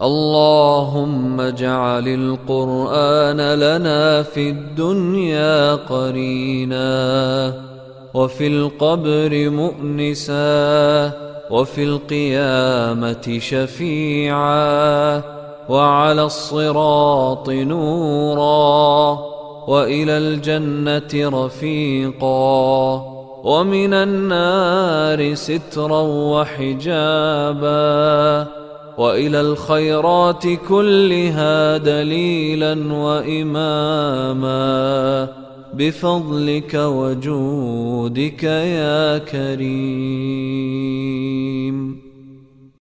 اللهم اجعل القرآن لنا في الدنيا قرينا وفي القبر مؤنسا وفي القيامة شفيعا وعلى الصراط نورا وإلى الجنة رفيقا ومن النار سترا وحجابا. وإلى الخيرات كلها دليلا وإماما. بفضلك وجودك يا كريم.